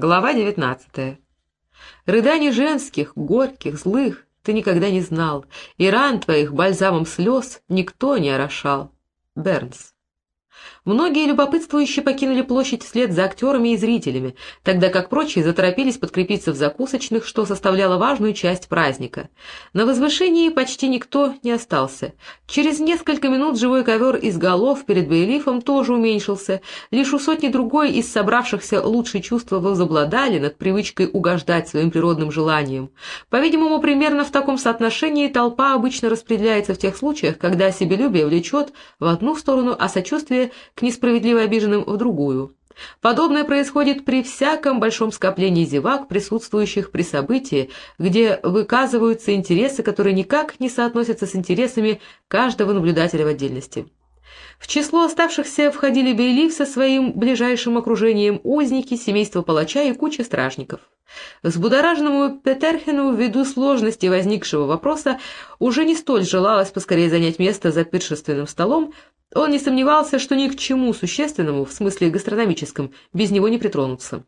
Глава девятнадцатая. Рыданий женских, горьких, злых ты никогда не знал, и ран твоих бальзамом слез никто не орошал. Бернс. Многие любопытствующие покинули площадь вслед за актерами и зрителями, тогда как прочие заторопились подкрепиться в закусочных, что составляло важную часть праздника. На возвышении почти никто не остался. Через несколько минут живой ковер из голов перед Бейлифом тоже уменьшился. Лишь у сотни другой из собравшихся лучшие чувства возобладали над привычкой угождать своим природным желаниям. По-видимому, примерно в таком соотношении толпа обычно распределяется в тех случаях, когда себелюбие влечет в одну сторону, а сочувствие к несправедливо обиженным в другую. Подобное происходит при всяком большом скоплении зевак, присутствующих при событии, где выказываются интересы, которые никак не соотносятся с интересами каждого наблюдателя в отдельности. В число оставшихся входили Бейлиф со своим ближайшим окружением, узники, семейство палача и куча стражников. Взбудораженному Петерхену ввиду сложности возникшего вопроса уже не столь желалось поскорее занять место за пиршественным столом, он не сомневался, что ни к чему существенному, в смысле гастрономическом, без него не притронуться.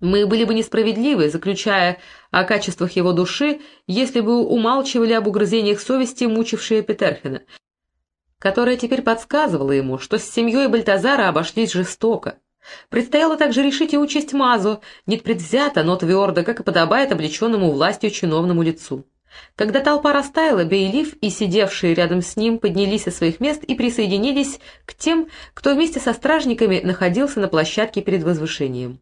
Мы были бы несправедливы, заключая о качествах его души, если бы умалчивали об угрызениях совести, мучившие Петерхена, которая теперь подсказывала ему, что с семьей Бальтазара обошлись жестоко. Предстояло также решить и участь Мазу, не предвзято, но твердо, как и подобает облеченному властью чиновному лицу. Когда толпа растаяла, Бейлиф и сидевшие рядом с ним поднялись со своих мест и присоединились к тем, кто вместе со стражниками находился на площадке перед возвышением.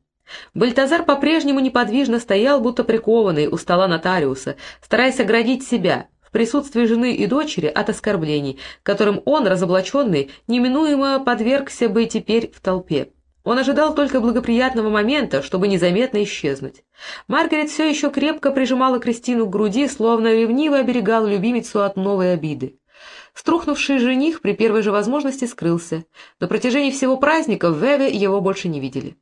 Бальтазар по-прежнему неподвижно стоял, будто прикованный у стола нотариуса, стараясь оградить себя в присутствии жены и дочери от оскорблений, которым он, разоблаченный, неминуемо подвергся бы теперь в толпе. Он ожидал только благоприятного момента, чтобы незаметно исчезнуть. Маргарет все еще крепко прижимала Кристину к груди, словно ревниво оберегала любимицу от новой обиды. Струхнувший жених при первой же возможности скрылся. На протяжении всего праздника в Веве его больше не видели.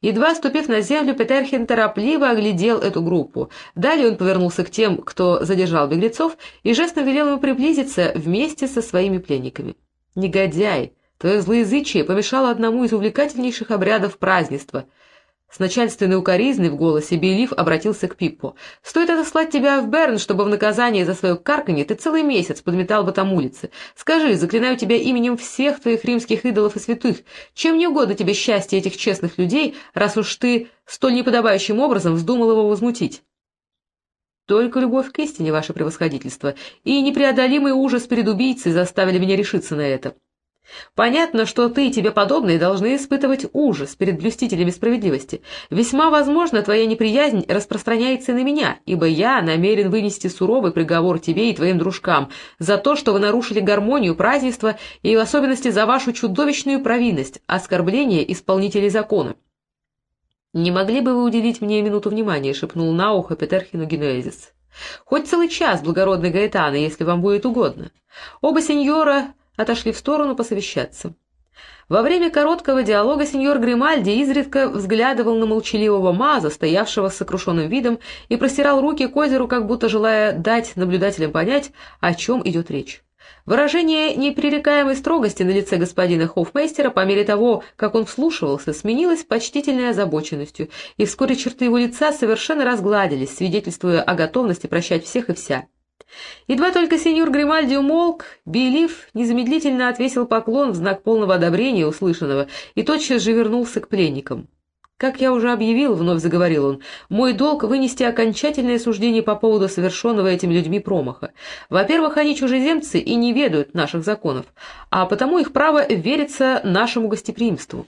Едва ступив на землю, Петерхин торопливо оглядел эту группу. Далее он повернулся к тем, кто задержал беглецов, и жестом велел ему приблизиться вместе со своими пленниками. «Негодяй!» Твое злоязычие помешало одному из увлекательнейших обрядов празднества. С начальственной укоризной в голосе Белив обратился к Пиппу. «Стоит отослать тебя в Берн, чтобы в наказание за свое карканье ты целый месяц подметал бы там улицы. Скажи, заклинаю тебя именем всех твоих римских идолов и святых, чем не угодно тебе счастье этих честных людей, раз уж ты столь неподобающим образом вздумал его возмутить». Только любовь к истине, ваше превосходительство, и непреодолимый ужас перед убийцей заставили меня решиться на это. Понятно, что ты и тебе подобные должны испытывать ужас перед блюстителями справедливости. Весьма возможно, твоя неприязнь распространяется и на меня, ибо я намерен вынести суровый приговор тебе и твоим дружкам за то, что вы нарушили гармонию празднества и в особенности за вашу чудовищную провинность, оскорбление исполнителей закона. «Не могли бы вы уделить мне минуту внимания?» — шепнул на ухо Петерхину Генуэзис. «Хоть целый час, благородный Гаэтана, если вам будет угодно. Оба сеньора отошли в сторону посовещаться. Во время короткого диалога сеньор Гримальди изредка взглядывал на молчаливого Маза, стоявшего с сокрушенным видом, и простирал руки к озеру, как будто желая дать наблюдателям понять, о чем идет речь. Выражение непререкаемой строгости на лице господина Хофмейстера по мере того, как он вслушивался, сменилось почтительной озабоченностью, и вскоре черты его лица совершенно разгладились, свидетельствуя о готовности прощать всех и вся. Едва только сеньор Гримальди умолк, Белив незамедлительно отвесил поклон в знак полного одобрения услышанного и тотчас же вернулся к пленникам. «Как я уже объявил», — вновь заговорил он, — «мой долг вынести окончательное суждение по поводу совершенного этими людьми промаха. Во-первых, они чужеземцы и не ведают наших законов, а потому их право верится нашему гостеприимству.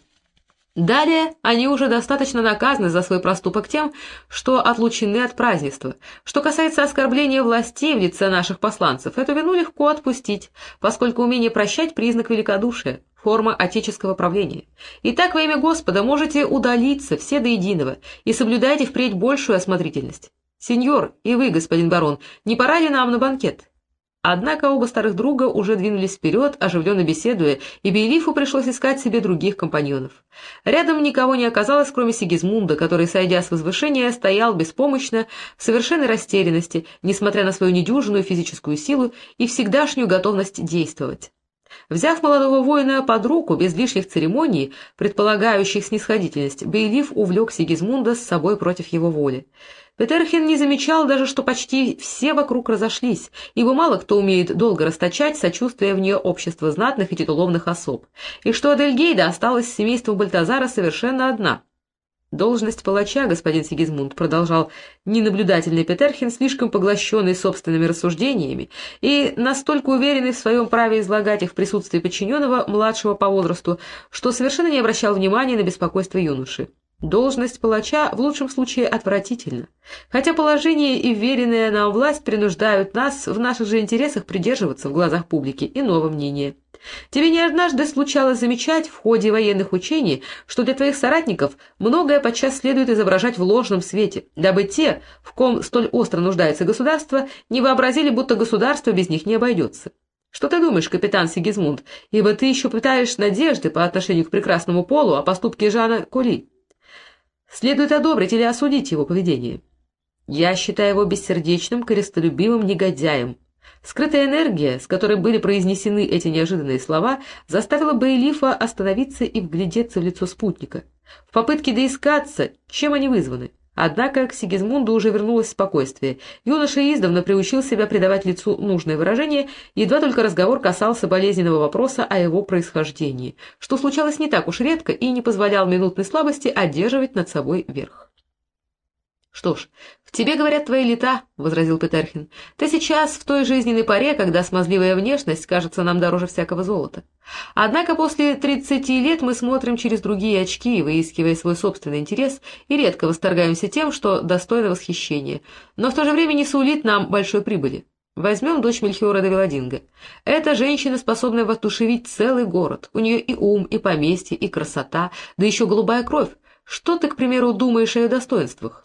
Далее они уже достаточно наказаны за свой проступок тем, что отлучены от празднества. Что касается оскорбления властей в лице наших посланцев, эту вину легко отпустить, поскольку умение прощать – признак великодушия, форма отеческого правления. Итак, во имя Господа можете удалиться все до единого и соблюдайте впредь большую осмотрительность. Сеньор, и вы, господин барон, не пора ли нам на банкет? Однако оба старых друга уже двинулись вперед, оживленно беседуя, и Бейлифу пришлось искать себе других компаньонов. Рядом никого не оказалось, кроме Сигизмунда, который, сойдя с возвышения, стоял беспомощно, в совершенной растерянности, несмотря на свою недюжинную физическую силу и всегдашнюю готовность действовать. Взяв молодого воина под руку, без лишних церемоний, предполагающих снисходительность, Бейлиф увлек Сигизмунда с собой против его воли. Петерхин не замечал даже, что почти все вокруг разошлись, ибо мало кто умеет долго расточать сочувствие вне общества знатных и титулованных особ, и что Адельгейда осталась с семейством Бальтазара совершенно одна. Должность палача, господин Сигизмунд, продолжал ненаблюдательный Петерхин, слишком поглощенный собственными рассуждениями и настолько уверенный в своем праве излагать их в присутствии подчиненного, младшего по возрасту, что совершенно не обращал внимания на беспокойство юноши. Должность палача в лучшем случае отвратительна, хотя положение и веренная нам власть принуждают нас в наших же интересах придерживаться в глазах публики иного мнения. Тебе не однажды случалось замечать в ходе военных учений, что для твоих соратников многое подчас следует изображать в ложном свете, дабы те, в ком столь остро нуждается государство, не вообразили, будто государство без них не обойдется. Что ты думаешь, капитан Сигизмунд, ибо ты еще пытаешь надежды по отношению к прекрасному полу о поступке Жана Кули? Следует одобрить или осудить его поведение. Я считаю его бессердечным, корыстолюбивым негодяем. Скрытая энергия, с которой были произнесены эти неожиданные слова, заставила Бейлифа остановиться и вглядеться в лицо спутника, в попытке доискаться, чем они вызваны. Однако к Сигизмунду уже вернулось спокойствие. Юноша издавна приучил себя придавать лицу нужное выражение, едва только разговор касался болезненного вопроса о его происхождении, что случалось не так уж редко и не позволял минутной слабости одерживать над собой верх. «Что ж, в тебе говорят твои лета», — возразил Петерхин. «Ты сейчас в той жизненной паре, когда смазливая внешность кажется нам дороже всякого золота. Однако после тридцати лет мы смотрим через другие очки, выискивая свой собственный интерес, и редко восторгаемся тем, что достойно восхищения, но в то же время не сулит нам большой прибыли. Возьмем дочь Мельхиора де Велодинга. Эта женщина способна воодушевить целый город. У нее и ум, и поместье, и красота, да еще голубая кровь. Что ты, к примеру, думаешь о ее достоинствах?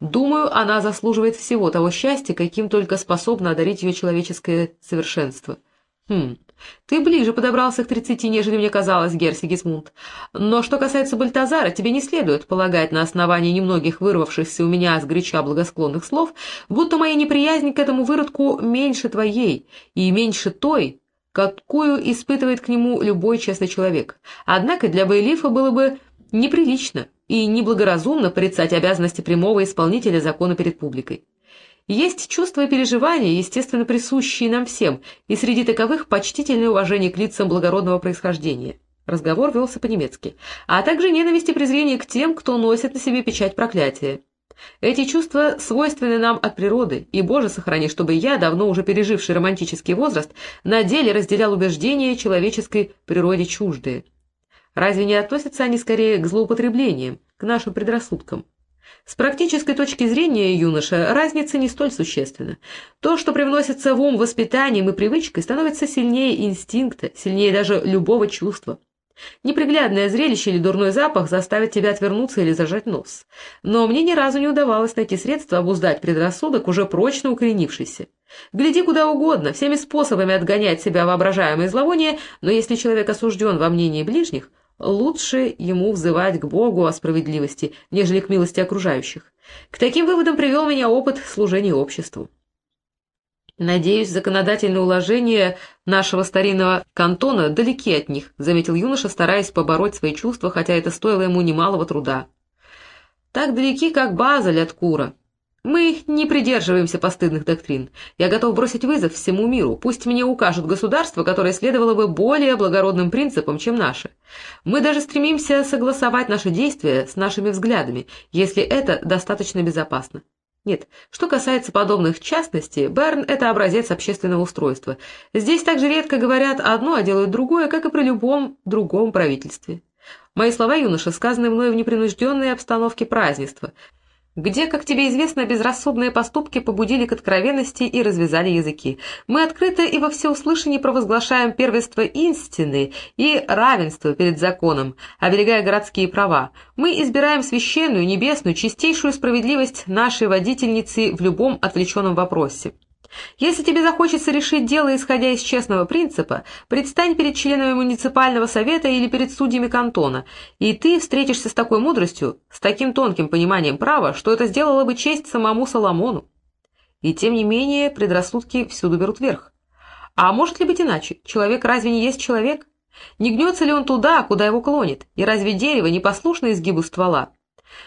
Думаю, она заслуживает всего того счастья, каким только способно одарить ее человеческое совершенство. Хм, ты ближе подобрался к тридцати, нежели мне казалось, Гер Сигизмунд. Но что касается Бальтазара, тебе не следует полагать на основании немногих вырвавшихся у меня с горяча благосклонных слов, будто моя неприязнь к этому выродку меньше твоей и меньше той, какую испытывает к нему любой честный человек. Однако для Бейлифа было бы неприлично и неблагоразумно порицать обязанности прямого исполнителя закона перед публикой. Есть чувства и переживания, естественно, присущие нам всем, и среди таковых почтительное уважение к лицам благородного происхождения. Разговор велся по-немецки, а также ненависть и презрение к тем, кто носит на себе печать проклятия. Эти чувства свойственны нам от природы, и, Боже, сохрани, чтобы я, давно уже переживший романтический возраст, на деле разделял убеждения человеческой природе чуждые. Разве не относятся они скорее к злоупотреблениям, к нашим предрассудкам? С практической точки зрения, юноша, разница не столь существенна. То, что привносится в ум воспитанием и привычкой, становится сильнее инстинкта, сильнее даже любого чувства. Неприглядное зрелище или дурной запах заставит тебя отвернуться или зажать нос. Но мне ни разу не удавалось найти средства обуздать предрассудок, уже прочно укоренившийся. Гляди куда угодно, всеми способами отгонять себя воображаемое зловоние, но если человек осужден во мнении ближних, лучше ему взывать к Богу о справедливости, нежели к милости окружающих. К таким выводам привел меня опыт служения обществу. «Надеюсь, законодательные уложения нашего старинного кантона далеки от них», заметил юноша, стараясь побороть свои чувства, хотя это стоило ему немалого труда. «Так далеки, как Базель от Кура. Мы не придерживаемся постыдных доктрин. Я готов бросить вызов всему миру. Пусть мне укажут государство, которое следовало бы более благородным принципам, чем наше. Мы даже стремимся согласовать наши действия с нашими взглядами, если это достаточно безопасно. Нет, что касается подобных частностей, Берн — это образец общественного устройства. Здесь также редко говорят одно, а делают другое, как и при любом другом правительстве. Мои слова, юноша, сказаны мной в непринужденной обстановке празднества — где, как тебе известно, безрассудные поступки побудили к откровенности и развязали языки. Мы открыто и во всеуслышание провозглашаем первенство истины и равенство перед законом, оберегая городские права. Мы избираем священную, небесную, чистейшую справедливость нашей водительницы в любом отвлеченном вопросе. Если тебе захочется решить дело, исходя из честного принципа, предстань перед членами муниципального совета или перед судьями кантона, и ты встретишься с такой мудростью, с таким тонким пониманием права, что это сделало бы честь самому Соломону. И тем не менее предрассудки всюду берут верх. А может ли быть иначе? Человек разве не есть человек? Не гнется ли он туда, куда его клонит? И разве дерево не послушно изгибу ствола?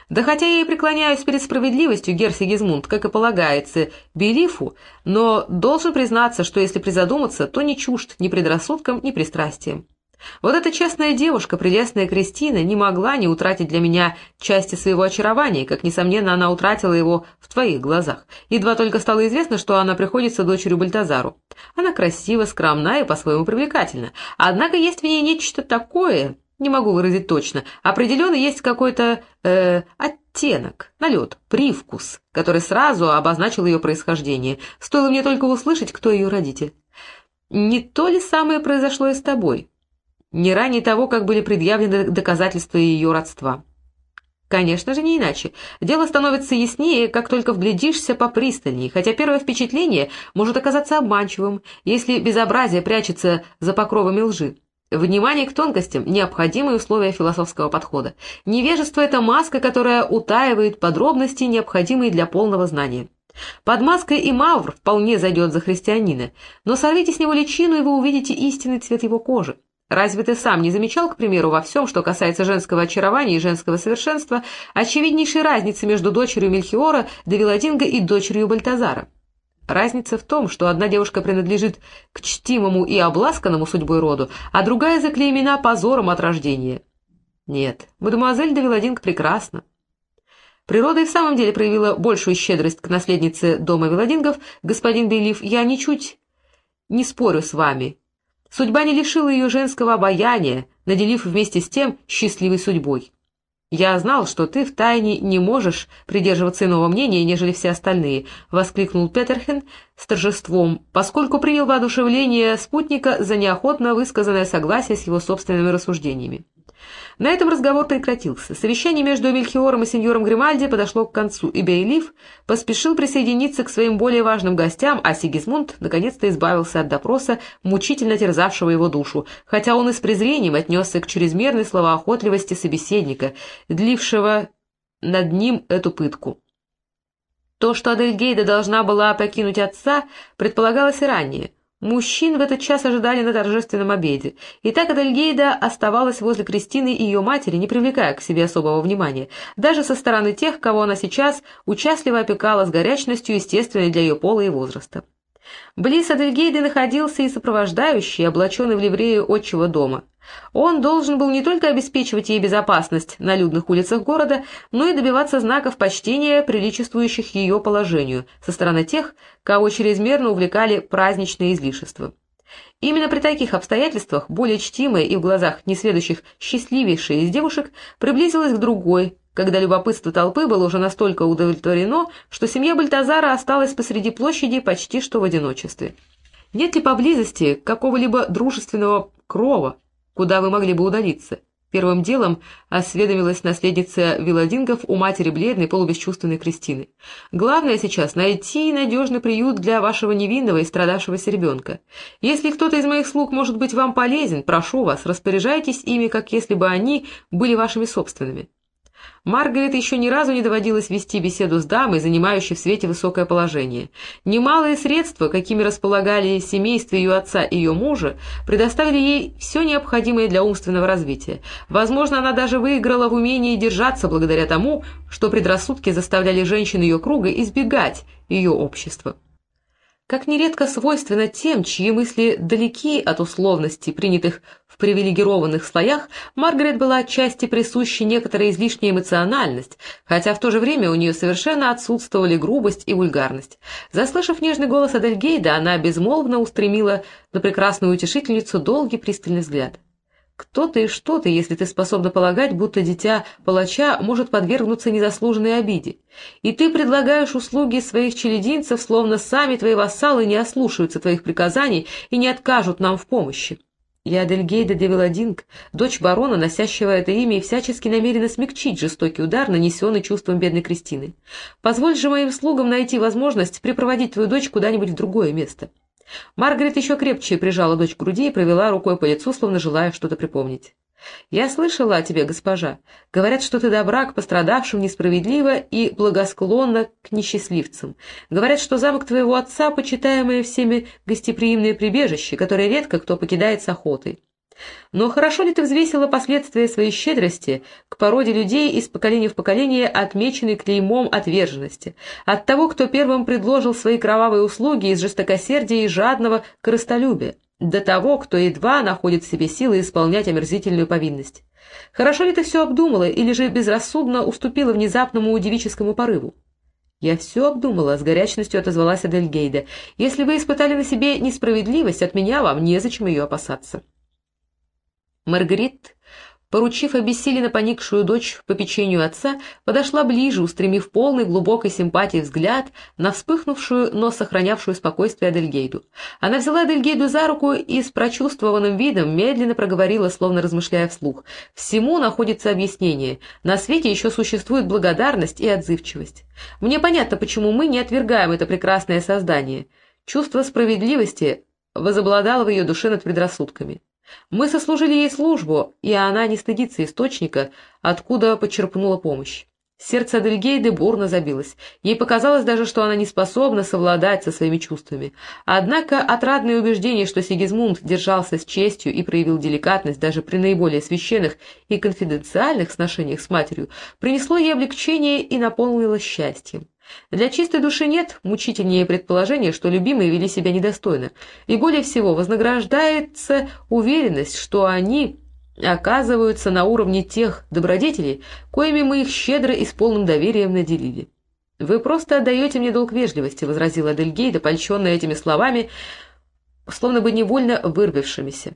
Да хотя я и преклоняюсь перед справедливостью, Гер Сигизмунд, как и полагается, Белифу, но должен признаться, что если призадуматься, то не чужд ни предрассудкам, ни пристрастиям. Вот эта честная девушка, прелестная Кристина, не могла не утратить для меня части своего очарования, как, несомненно, она утратила его в твоих глазах. Едва только стало известно, что она приходится дочерью Бальтазару. Она красива, скромна и по-своему привлекательна. Однако есть в ней нечто такое, не могу выразить точно, определенно есть какой-то э, оттенок, налет, привкус, который сразу обозначил ее происхождение. Стоило мне только услышать, кто ее родитель. Не то ли самое произошло и с тобой? Не ранее того, как были предъявлены доказательства ее родства. Конечно же, не иначе. Дело становится яснее, как только вглядишься попристальней, хотя первое впечатление может оказаться обманчивым, если безобразие прячется за покровами лжи. Внимание к тонкостям – необходимые условия философского подхода. Невежество – это маска, которая утаивает подробности, необходимые для полного знания. Под маской и мавр вполне зайдет за христианина, но сорвите с него личину, и вы увидите истинный цвет его кожи. Разве ты сам не замечал, к примеру, во всем, что касается женского очарования и женского совершенства, очевиднейшей разницы между дочерью Мельхиора, Девиладинга и дочерью Бальтазара? Разница в том, что одна девушка принадлежит к чтимому и обласканному судьбой роду, а другая заклеймена позором от рождения. Нет, мадемуазель де Виладинг прекрасна. Природа и в самом деле проявила большую щедрость к наследнице дома Виладингов, господин Бейлиф, я ничуть не спорю с вами. Судьба не лишила ее женского обаяния, наделив вместе с тем счастливой судьбой. «Я знал, что ты втайне не можешь придерживаться иного мнения, нежели все остальные», — воскликнул Петерхен с торжеством, поскольку принял воодушевление спутника за неохотно высказанное согласие с его собственными рассуждениями. На этом разговор прекратился. Совещание между Мельхиором и сеньором Гримальди подошло к концу, и Бейлиф поспешил присоединиться к своим более важным гостям, а Сигизмунд наконец-то избавился от допроса, мучительно терзавшего его душу, хотя он и с презрением отнесся к чрезмерной словоохотливости собеседника, длившего над ним эту пытку. То, что Адельгейда должна была покинуть отца, предполагалось и ранее — Мужчин в этот час ожидали на торжественном обеде, и так Адельгейда оставалась возле Кристины и ее матери, не привлекая к себе особого внимания, даже со стороны тех, кого она сейчас участливо опекала с горячностью, естественной для ее пола и возраста. Близ Адельгейды находился и сопровождающий, облаченный в ливрею отчего дома. Он должен был не только обеспечивать ей безопасность на людных улицах города, но и добиваться знаков почтения, приличествующих ее положению, со стороны тех, кого чрезмерно увлекали праздничные излишества. Именно при таких обстоятельствах более чтимая и в глазах несведущих счастливейшая из девушек приблизилась к другой, когда любопытство толпы было уже настолько удовлетворено, что семья Бальтазара осталась посреди площади почти что в одиночестве. Нет ли поблизости какого-либо дружественного крова, куда вы могли бы удалиться? Первым делом осведомилась наследница Виладингов у матери бледной, полубесчувственной Кристины. «Главное сейчас — найти надежный приют для вашего невинного и страдавшегося ребенка. Если кто-то из моих слуг может быть вам полезен, прошу вас, распоряжайтесь ими, как если бы они были вашими собственными». Маргарет еще ни разу не доводилось вести беседу с дамой, занимающей в свете высокое положение. Немалые средства, какими располагали семейство ее отца и ее мужа, предоставили ей все необходимое для умственного развития. Возможно, она даже выиграла в умении держаться благодаря тому, что предрассудки заставляли женщин ее круга избегать ее общества как нередко свойственно тем, чьи мысли далеки от условностей, принятых в привилегированных слоях, Маргарет была отчасти присуща некоторая излишняя эмоциональность, хотя в то же время у нее совершенно отсутствовали грубость и вульгарность. Заслышав нежный голос Адельгейда, она безмолвно устремила на прекрасную утешительницу долгий пристальный взгляд. Кто ты и что ты, если ты способна полагать, будто дитя палача может подвергнуться незаслуженной обиде? И ты предлагаешь услуги своих челединцев, словно сами твои вассалы не ослушаются твоих приказаний и не откажут нам в помощи. Я Адельгейда де Велодинг, дочь барона, носящего это имя, и всячески намерена смягчить жестокий удар, нанесенный чувством бедной Кристины. Позволь же моим слугам найти возможность припроводить твою дочь куда-нибудь в другое место. Маргарет еще крепче прижала дочь к груди и провела рукой по лицу, словно желая что-то припомнить. «Я слышала о тебе, госпожа. Говорят, что ты добра к пострадавшим несправедливо и благосклонна к несчастливцам. Говорят, что замок твоего отца — почитаемое всеми гостеприимное прибежище, которое редко кто покидает с охотой. Но хорошо ли ты взвесила последствия своей щедрости к породе людей из поколения в поколение, отмеченной клеймом отверженности, от того, кто первым предложил свои кровавые услуги из жестокосердия и жадного корыстолюбия, до того, кто едва находит в себе силы исполнять омерзительную повинность? Хорошо ли ты все обдумала или же безрассудно уступила внезапному удивическому порыву? «Я все обдумала», — с горячностью отозвалась Адельгейда. «Если вы испытали на себе несправедливость, от меня вам незачем ее опасаться». Маргарит, поручив обессиленно поникшую дочь по печенью отца, подошла ближе, устремив полный глубокой симпатии взгляд на вспыхнувшую, но сохранявшую спокойствие Адельгейду. Она взяла Адельгейду за руку и с прочувствованным видом медленно проговорила, словно размышляя вслух. «Всему находится объяснение. На свете еще существует благодарность и отзывчивость. Мне понятно, почему мы не отвергаем это прекрасное создание. Чувство справедливости возобладало в ее душе над предрассудками. Мы сослужили ей службу, и она не стыдится источника, откуда почерпнула помощь. Сердце Адельгейды бурно забилось. Ей показалось даже, что она не способна совладать со своими чувствами. Однако отрадное убеждение, что Сигизмунд держался с честью и проявил деликатность даже при наиболее священных и конфиденциальных сношениях с матерью, принесло ей облегчение и наполнило счастьем. Для чистой души нет мучительнее предположения, что любимые вели себя недостойно, и более всего вознаграждается уверенность, что они оказываются на уровне тех добродетелей, коими мы их щедро и с полным доверием наделили. «Вы просто отдаете мне долг вежливости», — возразила Адельгейда, польщенная этими словами, словно бы невольно вырвавшимися.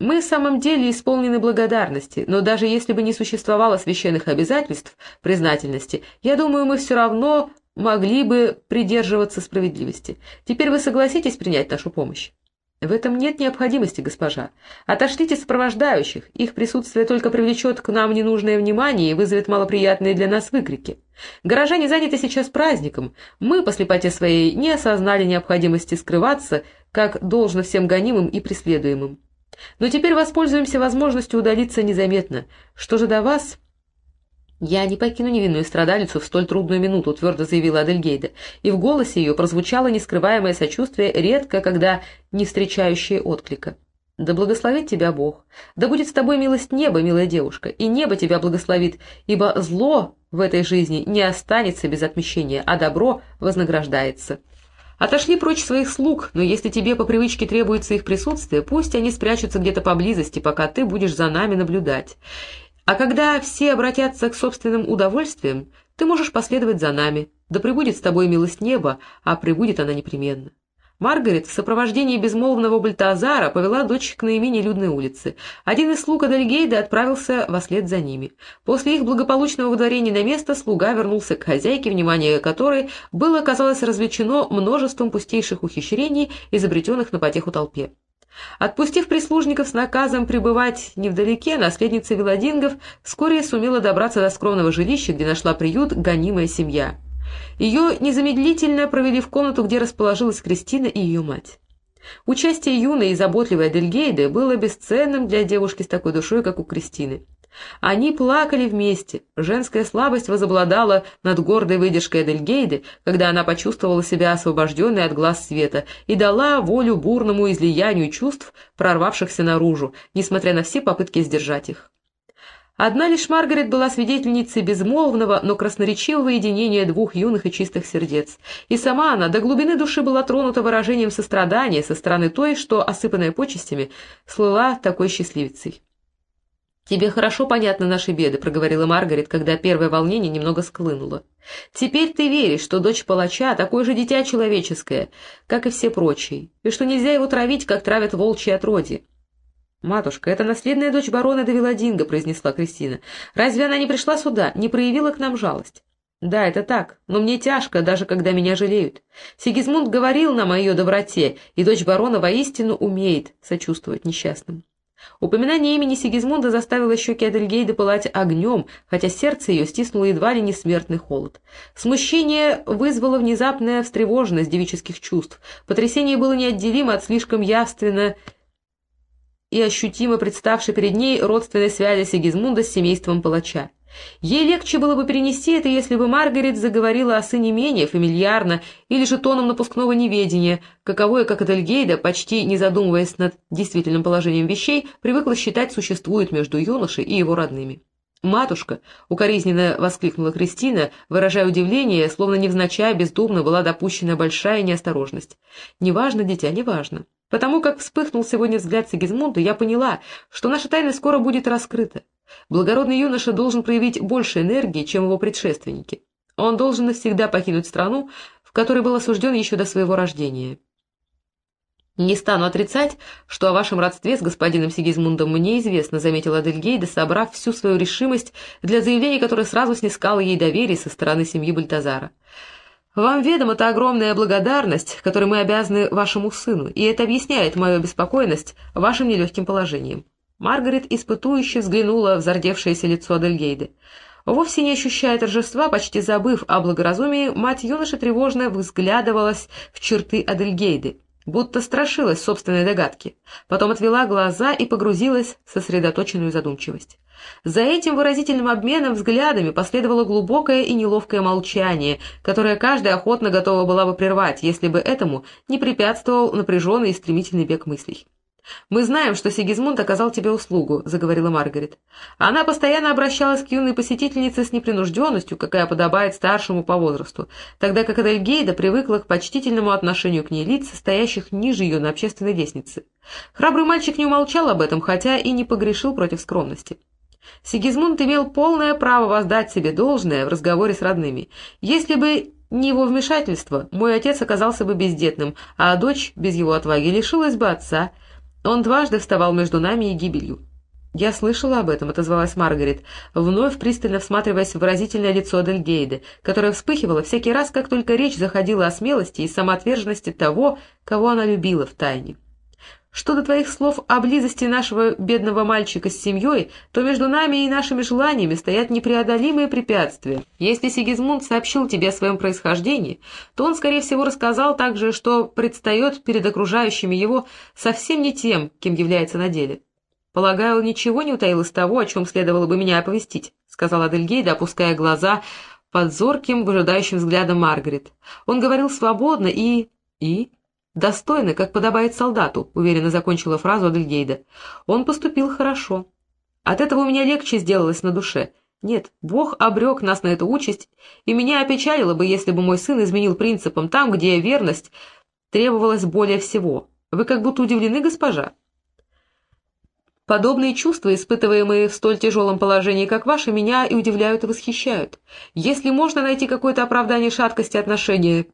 Мы в самом деле исполнены благодарности, но даже если бы не существовало священных обязательств признательности, я думаю, мы все равно могли бы придерживаться справедливости. Теперь вы согласитесь принять нашу помощь? В этом нет необходимости, госпожа. Отошлите сопровождающих, их присутствие только привлечет к нам ненужное внимание и вызовет малоприятные для нас выкрики. Горожане заняты сейчас праздником. Мы, по слепоте своей, не осознали необходимости скрываться, как должно всем гонимым и преследуемым. Но теперь воспользуемся возможностью удалиться незаметно. Что же до вас, «Я не покину невинную страдалицу в столь трудную минуту», — твердо заявила Адельгейда, и в голосе ее прозвучало нескрываемое сочувствие, редко когда не встречающее отклика. «Да благословит тебя Бог! Да будет с тобой милость неба, милая девушка, и небо тебя благословит, ибо зло в этой жизни не останется без отмещения, а добро вознаграждается». Отошли прочь своих слуг, но если тебе по привычке требуется их присутствие, пусть они спрячутся где-то поблизости, пока ты будешь за нами наблюдать. А когда все обратятся к собственным удовольствиям, ты можешь последовать за нами. Да прибудет с тобой милость неба, а прибудет она непременно. Маргарет в сопровождении безмолвного Бальтазара повела дочь к наименее людной улице. Один из слуг Адельгейда отправился вслед за ними. После их благополучного выдворения на место слуга вернулся к хозяйке, внимание которой было, казалось, развлечено множеством пустейших ухищрений, изобретенных на потеху толпе. Отпустив прислужников с наказом пребывать невдалеке, наследница Велодингов вскоре сумела добраться до скромного жилища, где нашла приют гонимая семья. Ее незамедлительно провели в комнату, где расположилась Кристина и ее мать. Участие юной и заботливой Адельгейды было бесценным для девушки с такой душой, как у Кристины. Они плакали вместе. Женская слабость возобладала над гордой выдержкой Эдельгейды, когда она почувствовала себя освобожденной от глаз света и дала волю бурному излиянию чувств, прорвавшихся наружу, несмотря на все попытки сдержать их. Одна лишь Маргарет была свидетельницей безмолвного, но красноречивого единения двух юных и чистых сердец, и сама она до глубины души была тронута выражением сострадания со стороны той, что, осыпанная почестями, слыла такой счастливицей. «Тебе хорошо понятны наши беды», — проговорила Маргарет, когда первое волнение немного склынуло. «Теперь ты веришь, что дочь палача — такое же дитя человеческое, как и все прочие, и что нельзя его травить, как травят волчьи отроди». «Матушка, это наследная дочь барона Давиладинга», — произнесла Кристина. «Разве она не пришла сюда, не проявила к нам жалость?» «Да, это так, но мне тяжко, даже когда меня жалеют. Сигизмунд говорил нам о ее доброте, и дочь барона воистину умеет сочувствовать несчастным». Упоминание имени Сигизмунда заставило щеки Адельгейда пылать огнем, хотя сердце ее стиснуло едва ли не смертный холод. Смущение вызвало внезапная встревоженность девических чувств. Потрясение было неотделимо от слишком явственно и ощутимо представшей перед ней родственной связи Сигизмунда с семейством палача. Ей легче было бы перенести это, если бы Маргарет заговорила о сыне менее фамильярно или же тоном напускного неведения, каковое, как Адельгейда, почти не задумываясь над действительным положением вещей, привыкла считать существует между юношей и его родными. «Матушка!» — укоризненно воскликнула Кристина, выражая удивление, словно невзначай бездумно была допущена большая неосторожность. «Неважно, дитя, неважно. Потому как вспыхнул сегодня взгляд Сигизмунда, я поняла, что наша тайна скоро будет раскрыта. Благородный юноша должен проявить больше энергии, чем его предшественники. Он должен навсегда покинуть страну, в которой был осужден еще до своего рождения. «Не стану отрицать, что о вашем родстве с господином Сигизмундом мне известно», заметила Адельгейда, собрав всю свою решимость для заявления, которое сразу снискало ей доверие со стороны семьи Бальтазара. «Вам ведома та огромная благодарность, которой мы обязаны вашему сыну, и это объясняет мою обеспокоенность вашим нелегким положением». Маргарет испытующе взглянула в зардевшееся лицо Адельгейды. Вовсе не ощущая торжества, почти забыв о благоразумии, мать юноши тревожно взглядывалась в черты Адельгейды, будто страшилась собственной догадки. Потом отвела глаза и погрузилась в сосредоточенную задумчивость. За этим выразительным обменом взглядами последовало глубокое и неловкое молчание, которое каждая охотно готова была бы прервать, если бы этому не препятствовал напряженный и стремительный бег мыслей. «Мы знаем, что Сигизмунд оказал тебе услугу», — заговорила Маргарет. Она постоянно обращалась к юной посетительнице с непринужденностью, какая подобает старшему по возрасту, тогда как Адельгейда привыкла к почтительному отношению к ней лиц, стоящих ниже ее на общественной лестнице. Храбрый мальчик не умолчал об этом, хотя и не погрешил против скромности. Сигизмунд имел полное право воздать себе должное в разговоре с родными. Если бы не его вмешательство, мой отец оказался бы бездетным, а дочь без его отваги лишилась бы отца — он дважды вставал между нами и гибелью. «Я слышала об этом», — отозвалась Маргарет, вновь пристально всматриваясь в выразительное лицо Дельгейды, которое вспыхивало всякий раз, как только речь заходила о смелости и самоотверженности того, кого она любила в тайне. Что до твоих слов о близости нашего бедного мальчика с семьей, то между нами и нашими желаниями стоят непреодолимые препятствия. Если Сигизмунд сообщил тебе о своем происхождении, то он, скорее всего, рассказал также, что предстает перед окружающими его совсем не тем, кем является на деле. «Полагаю, он ничего не утаил из того, о чем следовало бы меня оповестить», — сказала Адельгейда, опуская глаза под зорким, выжидающим взглядом Маргарет. Он говорил свободно и... и... «Достойно, как подобает солдату», — уверенно закончила фразу Адельгейда. «Он поступил хорошо. От этого у меня легче сделалось на душе. Нет, Бог обрек нас на эту участь, и меня опечалило бы, если бы мой сын изменил принципам там, где верность требовалась более всего. Вы как будто удивлены, госпожа?» Подобные чувства, испытываемые в столь тяжелом положении, как ваше, меня и удивляют и восхищают. Если можно найти какое-то оправдание шаткости отношения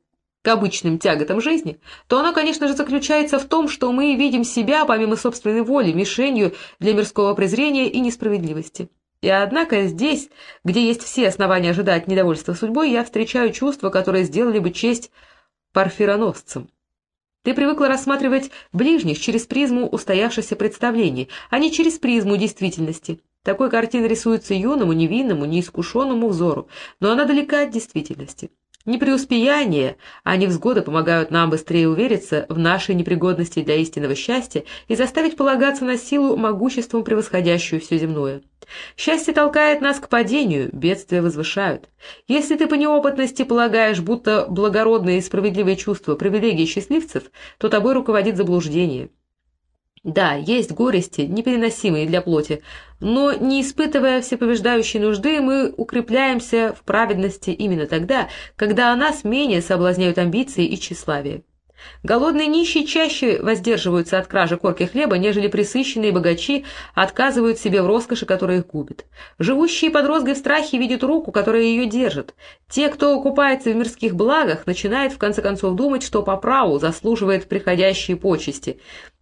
к обычным тяготам жизни, то оно, конечно же, заключается в том, что мы видим себя, помимо собственной воли, мишенью для мирского презрения и несправедливости. И однако здесь, где есть все основания ожидать недовольства судьбой, я встречаю чувства, которые сделали бы честь парфироносцам. Ты привыкла рассматривать ближних через призму устоявшихся представлений, а не через призму действительности. Такой картина рисуется юному, невинному, неискушенному взору, но она далека от действительности. Не преуспеяние, а невзгоды помогают нам быстрее увериться в нашей непригодности для истинного счастья и заставить полагаться на силу могуществом, превосходящую все земное. Счастье толкает нас к падению, бедствия возвышают. Если ты по неопытности полагаешь, будто благородные и справедливые чувства – привилегии счастливцев, то тобой руководит заблуждение. Да, есть горести, непереносимые для плоти, но не испытывая всеповеждающей нужды, мы укрепляемся в праведности именно тогда, когда о нас менее соблазняют амбиции и тщеславие. Голодные нищие чаще воздерживаются от кражи корки хлеба, нежели присыщенные богачи отказывают себе в роскоши, которая их губит. Живущие под розгой в страхе видят руку, которая ее держит. Те, кто купается в мирских благах, начинают в конце концов думать, что по праву заслуживает приходящие почести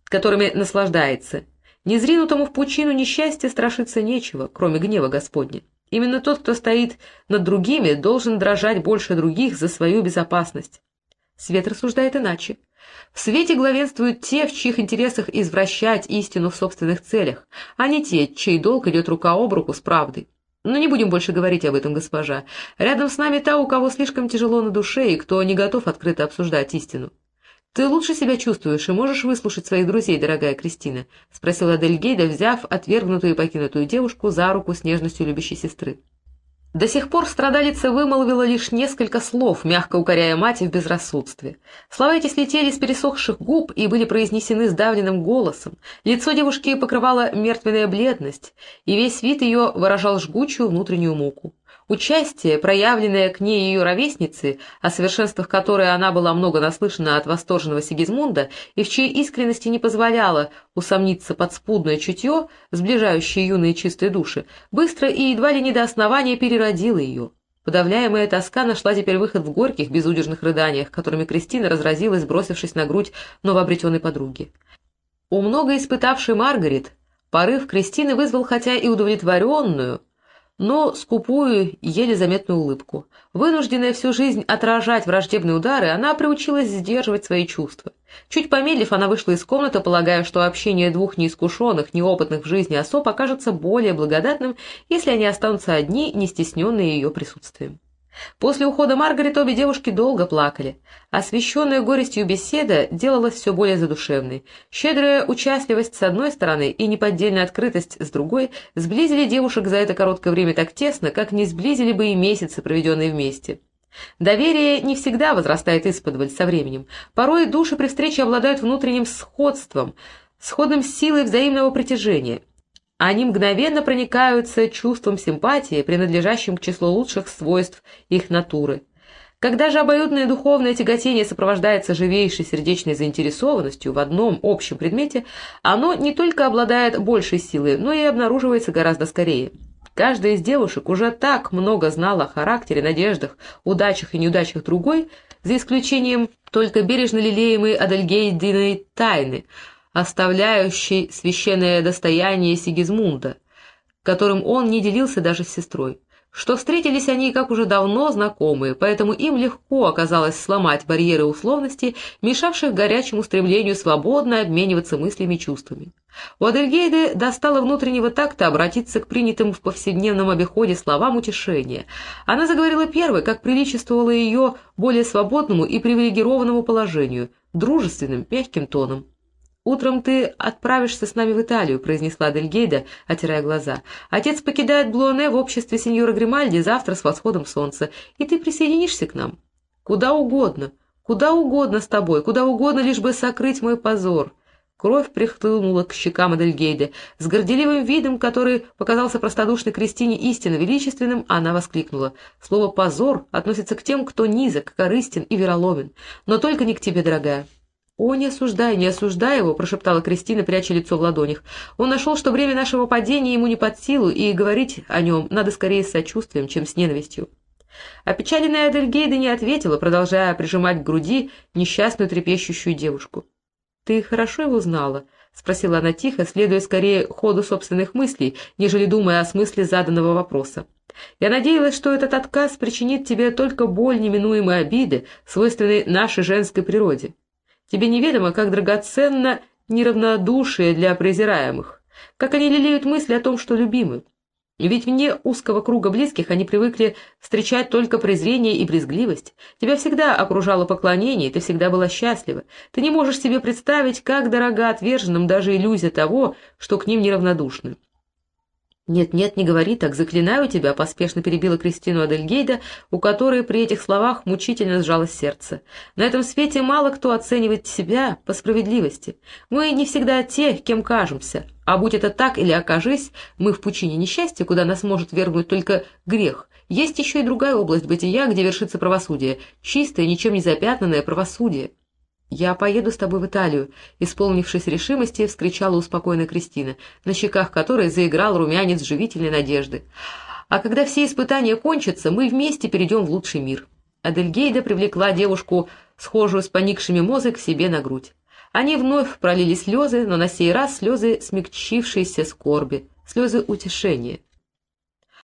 которыми наслаждается. Незринутому в пучину несчастья страшиться нечего, кроме гнева Господня. Именно тот, кто стоит над другими, должен дрожать больше других за свою безопасность. Свет рассуждает иначе. В свете главенствуют те, в чьих интересах извращать истину в собственных целях, а не те, чей долг идет рука об руку с правдой. Но не будем больше говорить об этом, госпожа. Рядом с нами та, у кого слишком тяжело на душе и кто не готов открыто обсуждать истину. «Ты лучше себя чувствуешь и можешь выслушать своих друзей, дорогая Кристина?» — спросила Адельгейда, взяв отвергнутую и покинутую девушку за руку с нежностью любящей сестры. До сих пор страдалица вымолвила лишь несколько слов, мягко укоряя мать в безрассудстве. Слова эти слетели с пересохших губ и были произнесены сдавленным голосом. Лицо девушки покрывала мертвенная бледность, и весь вид ее выражал жгучую внутреннюю муку. Участие, проявленное к ней ее ровесницы, о совершенствах которой она была много наслышана от восторженного Сигизмунда, и в чьей искренности не позволяло усомниться подспудное чутье, сближающее юные чистые души, быстро и едва ли не до основания переродило ее. Подавляемая тоска нашла теперь выход в горьких, безудержных рыданиях, которыми Кристина разразилась, бросившись на грудь новообретенной подруги. У много испытавшей Маргарет порыв Кристины вызвал хотя и удовлетворенную, но скупую, еле заметную улыбку. Вынужденная всю жизнь отражать враждебные удары, она приучилась сдерживать свои чувства. Чуть помедлив, она вышла из комнаты, полагая, что общение двух неискушенных, неопытных в жизни особ окажется более благодатным, если они останутся одни, не стесненные ее присутствием. После ухода Маргарет обе девушки долго плакали. Освещенная горестью беседа делалась все более задушевной. Щедрая участливость с одной стороны и неподдельная открытость с другой сблизили девушек за это короткое время так тесно, как не сблизили бы и месяцы, проведенные вместе. Доверие не всегда возрастает исподволь со временем. Порой души при встрече обладают внутренним сходством, сходным силой взаимного притяжения. Они мгновенно проникаются чувством симпатии, принадлежащим к числу лучших свойств их натуры. Когда же обоюдное духовное тяготение сопровождается живейшей сердечной заинтересованностью в одном общем предмете, оно не только обладает большей силой, но и обнаруживается гораздо скорее. Каждая из девушек уже так много знала о характере, надеждах, удачах и неудачах другой, за исключением только бережно лелеемой Адельгейдиной тайны – оставляющий священное достояние Сигизмунда, которым он не делился даже с сестрой, что встретились они как уже давно знакомые, поэтому им легко оказалось сломать барьеры условности, мешавших горячему стремлению свободно обмениваться мыслями и чувствами. У Адельгейды достало внутреннего такта обратиться к принятым в повседневном обиходе словам утешения. Она заговорила первой, как приличествовало ее более свободному и привилегированному положению, дружественным, мягким тоном. «Утром ты отправишься с нами в Италию», — произнесла Дельгейда, отирая глаза. «Отец покидает Блуоне в обществе сеньора Гримальди завтра с восходом солнца, и ты присоединишься к нам. Куда угодно, куда угодно с тобой, куда угодно, лишь бы сокрыть мой позор». Кровь прихлынула к щекам Адельгейды. С горделивым видом, который показался простодушной Кристине истинно величественным, она воскликнула. Слово «позор» относится к тем, кто низок, корыстен и вероломен. Но только не к тебе, дорогая. «О, не осуждай, не осуждай его», — прошептала Кристина, пряча лицо в ладонях. «Он нашел, что время нашего падения ему не под силу, и говорить о нем надо скорее с сочувствием, чем с ненавистью». Опечаленная Адельгейда не ответила, продолжая прижимать к груди несчастную трепещущую девушку. «Ты хорошо его знала?» — спросила она тихо, следуя скорее ходу собственных мыслей, нежели думая о смысле заданного вопроса. «Я надеялась, что этот отказ причинит тебе только боль неминуемой обиды, свойственной нашей женской природе. Тебе неведомо, как драгоценно неравнодушие для презираемых, как они лелеют мысли о том, что любимы. Ведь вне узкого круга близких они привыкли встречать только презрение и брезгливость. Тебя всегда окружало поклонение, ты всегда была счастлива. Ты не можешь себе представить, как дорога отверженным даже иллюзия того, что к ним неравнодушны. «Нет-нет, не говори так, заклинаю тебя», — поспешно перебила Кристину Адельгейда, у которой при этих словах мучительно сжалось сердце. «На этом свете мало кто оценивает себя по справедливости. Мы не всегда те, кем кажемся, а будь это так или окажись, мы в пучине несчастья, куда нас может вергнуть только грех. Есть еще и другая область бытия, где вершится правосудие, чистое, ничем не запятнанное правосудие». «Я поеду с тобой в Италию», — исполнившись решимости, вскричала успокоенная Кристина, на щеках которой заиграл румянец живительной надежды. «А когда все испытания кончатся, мы вместе перейдем в лучший мир». Адельгейда привлекла девушку, схожую с поникшими мозой, к себе на грудь. Они вновь пролили слезы, но на сей раз слезы смягчившиеся скорби, слезы утешения.